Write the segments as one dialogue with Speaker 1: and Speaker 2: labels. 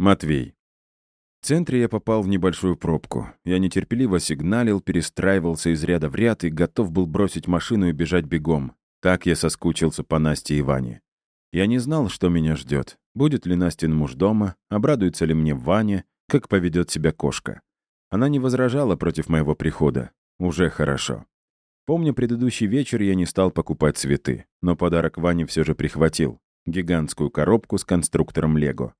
Speaker 1: Матвей. В центре я попал в небольшую пробку. Я нетерпеливо сигналил, перестраивался из ряда в ряд и готов был бросить машину и бежать бегом. Так я соскучился по Насте и Ване. Я не знал, что меня ждет. Будет ли Настин муж дома, обрадуется ли мне Ваня, как поведет себя кошка. Она не возражала против моего прихода. Уже хорошо. Помню предыдущий вечер, я не стал покупать цветы, но подарок Ване все же прихватил. Гигантскую коробку с конструктором Лего.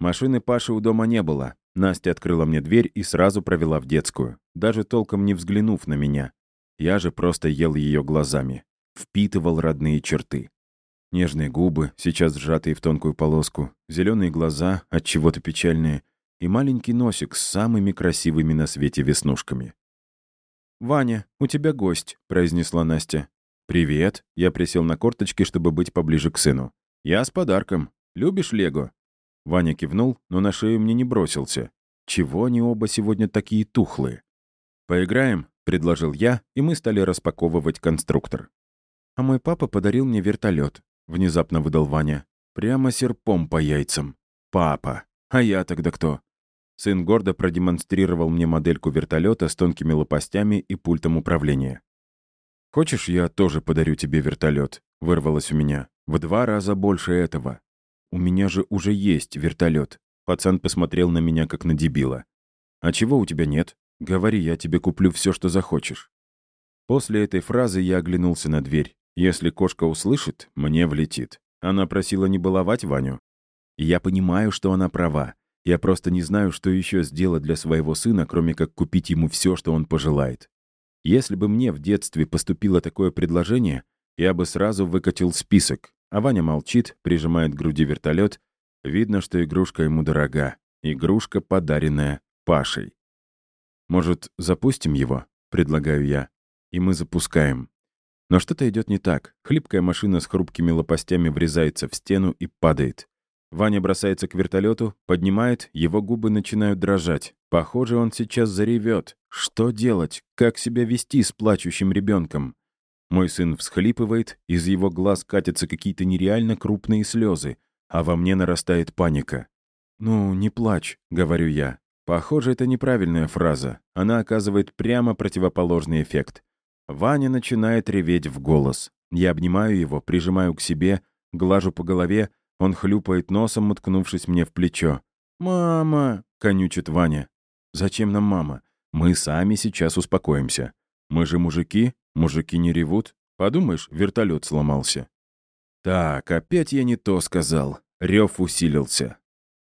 Speaker 1: Машины Паши у дома не было. Настя открыла мне дверь и сразу провела в детскую, даже толком не взглянув на меня. Я же просто ел ее глазами. Впитывал родные черты. Нежные губы, сейчас сжатые в тонкую полоску, зеленые глаза, от чего-то печальные, и маленький носик с самыми красивыми на свете веснушками. «Ваня, у тебя гость», — произнесла Настя. «Привет». Я присел на корточки, чтобы быть поближе к сыну. «Я с подарком. Любишь Лего?» Ваня кивнул, но на шею мне не бросился. Чего они оба сегодня такие тухлые? «Поиграем?» — предложил я, и мы стали распаковывать конструктор. «А мой папа подарил мне вертолет, внезапно выдал Ваня. «Прямо серпом по яйцам. Папа. А я тогда кто?» Сын гордо продемонстрировал мне модельку вертолета с тонкими лопастями и пультом управления. «Хочешь, я тоже подарю тебе вертолет? вырвалось у меня. «В два раза больше этого. У меня же уже есть вертолет. Пацан посмотрел на меня, как на дебила. «А чего у тебя нет? Говори, я тебе куплю все, что захочешь». После этой фразы я оглянулся на дверь. Если кошка услышит, мне влетит. Она просила не баловать Ваню. я понимаю, что она права. Я просто не знаю, что еще сделать для своего сына, кроме как купить ему все, что он пожелает. Если бы мне в детстве поступило такое предложение, я бы сразу выкатил список. А Ваня молчит, прижимает к груди вертолет. Видно, что игрушка ему дорога. Игрушка, подаренная Пашей. «Может, запустим его?» — предлагаю я. И мы запускаем. Но что-то идет не так. Хлипкая машина с хрупкими лопастями врезается в стену и падает. Ваня бросается к вертолету, поднимает, его губы начинают дрожать. Похоже, он сейчас заревет. Что делать? Как себя вести с плачущим ребенком? Мой сын всхлипывает, из его глаз катятся какие-то нереально крупные слезы, а во мне нарастает паника. «Ну, не плачь», — говорю я. Похоже, это неправильная фраза. Она оказывает прямо противоположный эффект. Ваня начинает реветь в голос. Я обнимаю его, прижимаю к себе, глажу по голове, он хлюпает носом, уткнувшись мне в плечо. «Мама!» — конючит Ваня. «Зачем нам мама? Мы сами сейчас успокоимся. Мы же мужики, мужики не ревут. Подумаешь, вертолет сломался». «Так, опять я не то сказал». Рев усилился.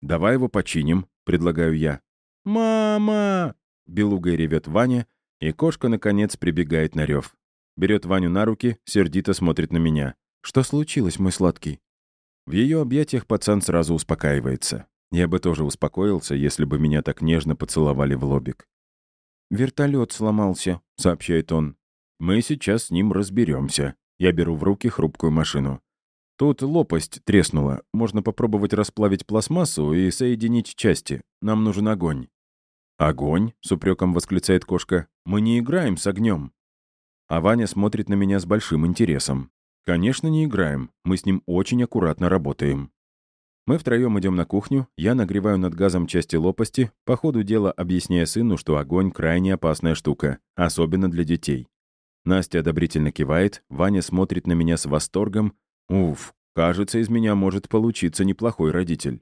Speaker 1: «Давай его починим», — предлагаю я. «Мама!» — белугой ревет Ваня, и кошка, наконец, прибегает на рев. Берет Ваню на руки, сердито смотрит на меня. «Что случилось, мой сладкий?» В ее объятиях пацан сразу успокаивается. Я бы тоже успокоился, если бы меня так нежно поцеловали в лобик. «Вертолет сломался», — сообщает он. «Мы сейчас с ним разберемся. Я беру в руки хрупкую машину. Тут лопасть треснула. Можно попробовать расплавить пластмассу и соединить части. Нам нужен огонь». «Огонь?» — с упреком восклицает кошка. «Мы не играем с огнем». А Ваня смотрит на меня с большим интересом. Конечно, не играем. Мы с ним очень аккуратно работаем. Мы втроем идем на кухню, я нагреваю над газом части лопасти, по ходу дела объясняя сыну, что огонь — крайне опасная штука, особенно для детей. Настя одобрительно кивает, Ваня смотрит на меня с восторгом. Уф, кажется, из меня может получиться неплохой родитель.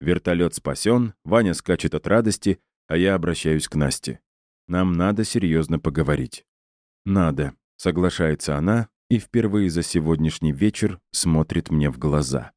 Speaker 1: Вертолет спасен, Ваня скачет от радости, а я обращаюсь к Насте. Нам надо серьезно поговорить. Надо, соглашается она, и впервые за сегодняшний вечер смотрит мне в глаза.